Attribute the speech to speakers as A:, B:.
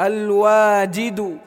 A: الواجد.